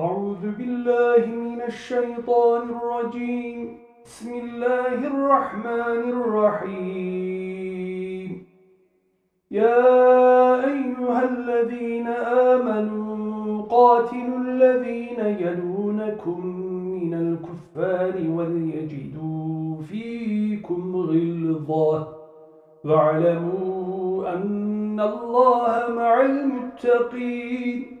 أعوذ بالله من الشيطان الرجيم. بسم الله الرحمن الرحيم. يا أيها الذين آمنوا قاتلوا الذين يلونكم من الكفار وليجدوا فيكم غلظة. واعلموا أن الله مع المتقين.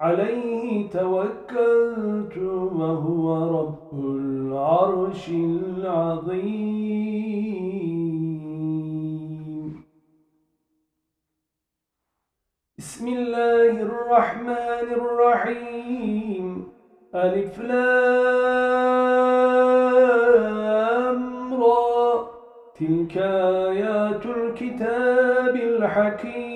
عليه توكلت وهو رب العرش العظيم. بسم الله الرحمن الرحيم. ألف لام را. تلك آيات الكتاب الحكيم.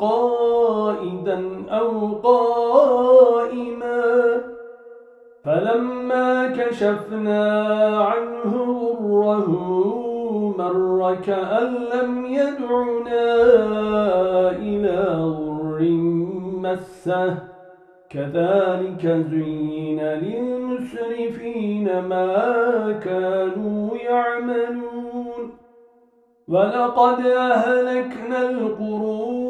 قائدا أو قائما فلما كشفنا عنه ضره مر كأن لم يدعنا إلى ضر مسه. كذلك زين للمسرفين ما كانوا يعملون. ولقد أهلكنا القرون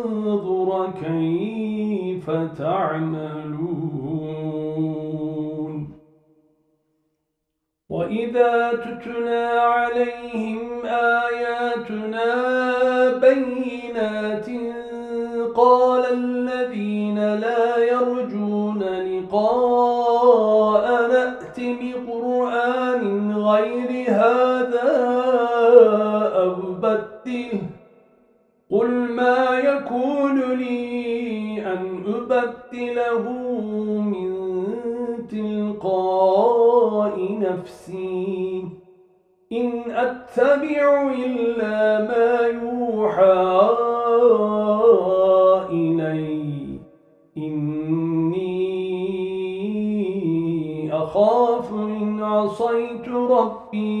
كيف تعملون وإذا تتلى عليهم آياتنا بينات قال الذين لا يرجون أبدله من تلقاء نفسي. إن أتبع إلا ما يوحى إلي. إني أخاف إن عصيت ربي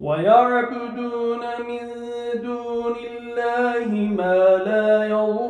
ويعبدون من دون الله ما لا يضرهم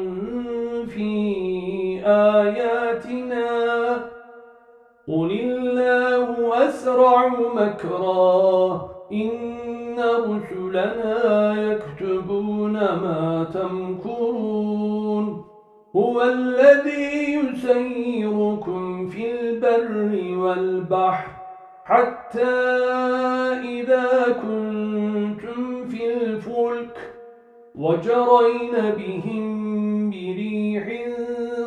أسرع مكرا. إن رسلنا يكتبون ما تمكرون. هو الذي يسيركم في البر والبحر حتى إذا كنتم في الفلك وجرين بهم بريح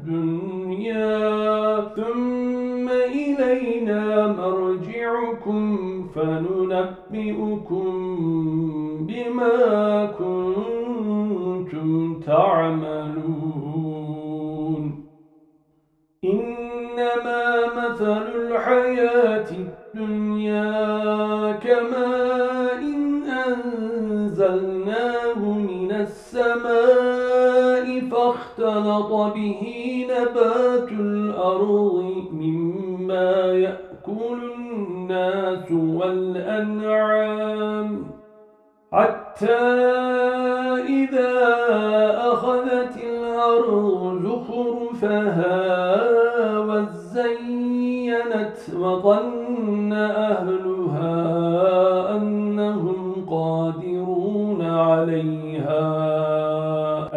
الدنيا ثم إلينا مرجعكم فننبئكم بما كنتم تعملون. إنما مثل الحياة الدنيا كما إن أنزلناه من السماء فاختلط به نبات الأرض مما يأكل الناس والأنعام. حتى إذا أخذت الأرض زخرفها وزينت وظن أهلها أنهم قادرون عليها.